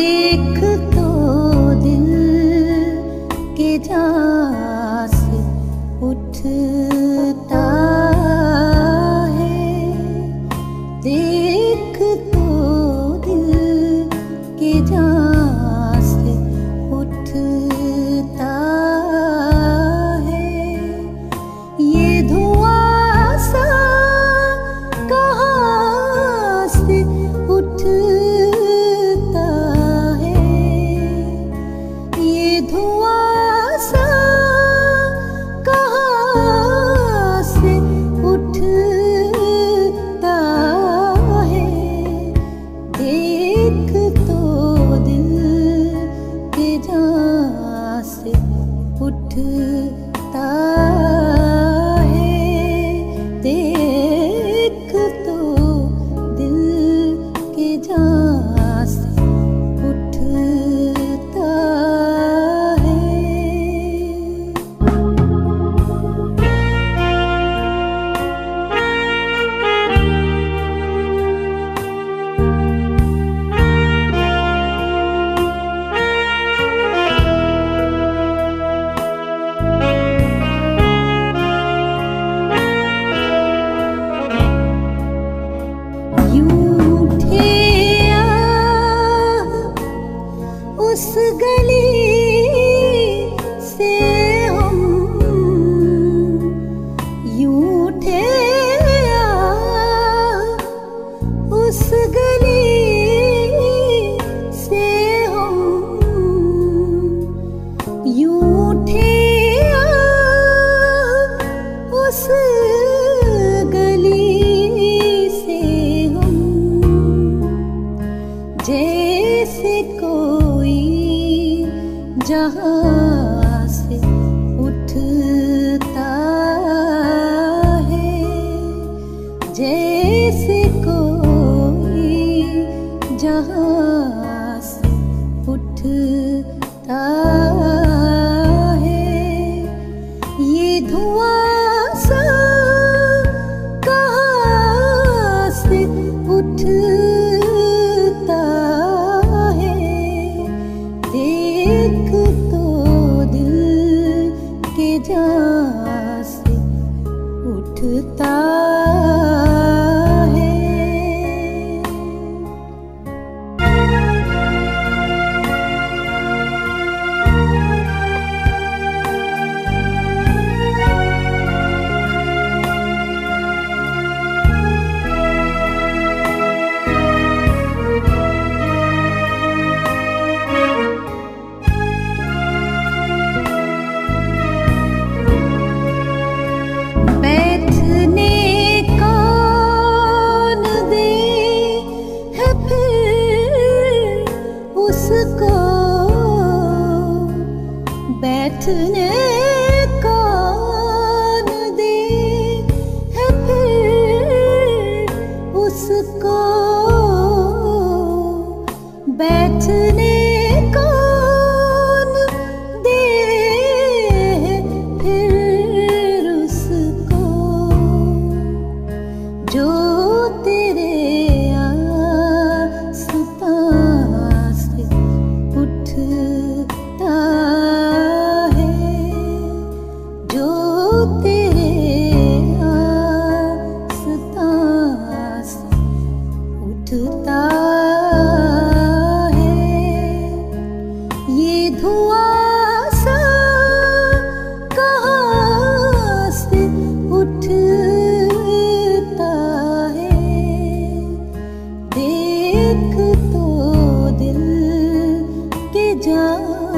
देख तो दिल के जास उठता है। देख तो के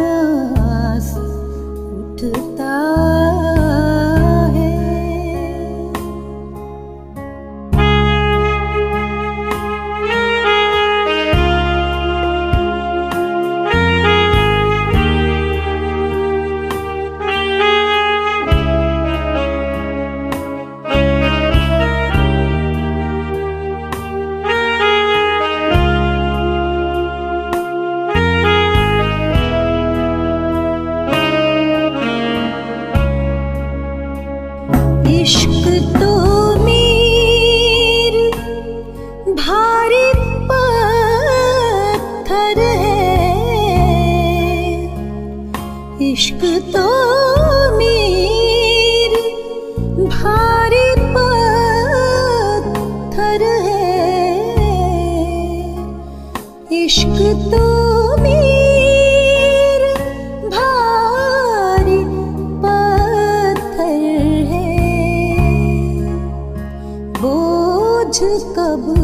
कब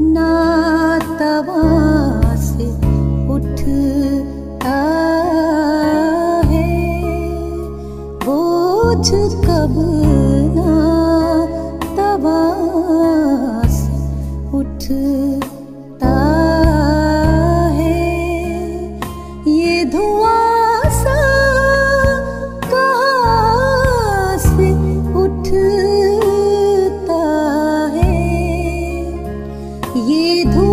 नातवा से उठता है। कब